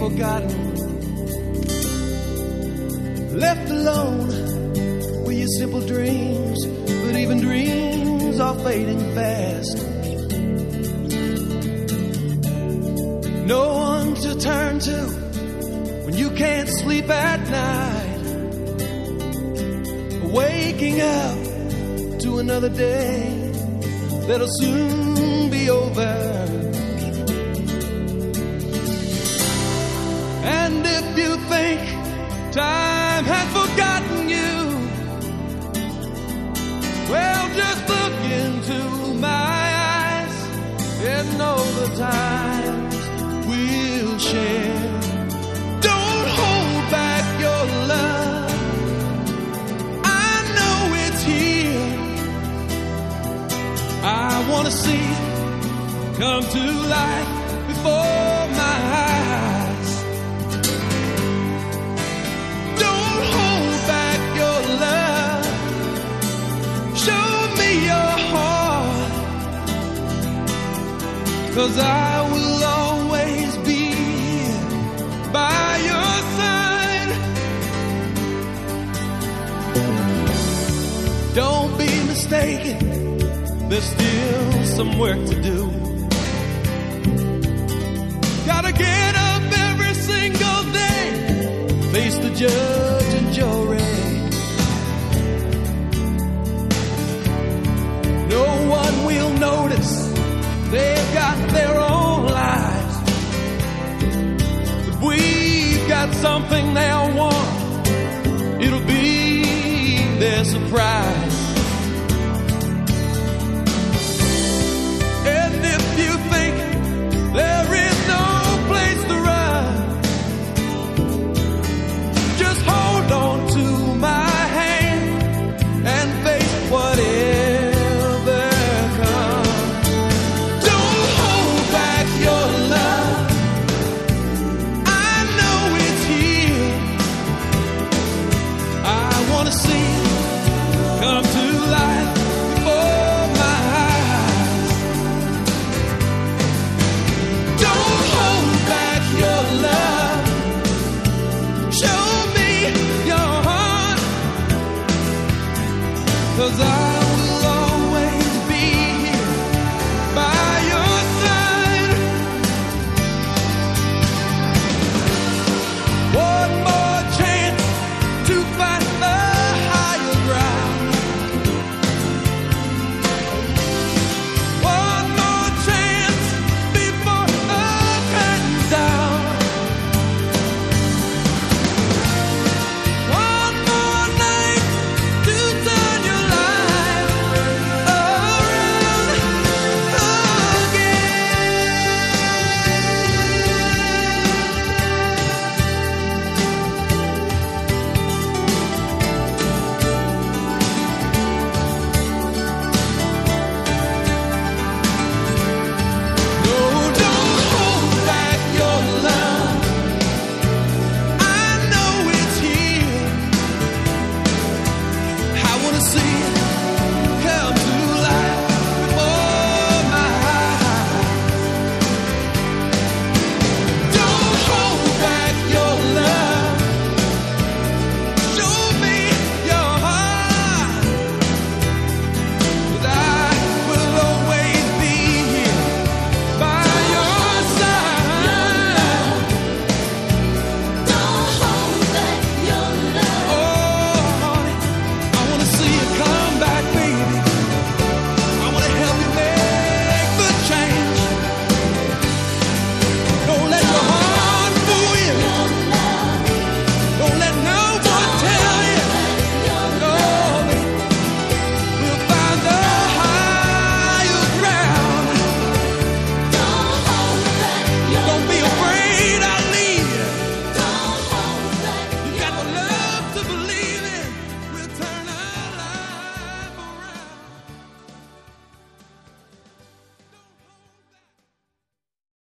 forgotten. Left alone with your simple dreams, but even dreams are fading fast. No one to turn to when you can't sleep at night. Waking up to another day that'll soon be over. Time has forgotten you, well, just look into my eyes and know the times we'll share. Don't hold back your love. I know it's here. I want to see come to life Cause I will always be here by your side. Don't be mistaken, there's still some work to do. Gotta get up every single day, face the judge and jury. No one will notice, they've got got something they'll want, it'll be their surprise. Cause I see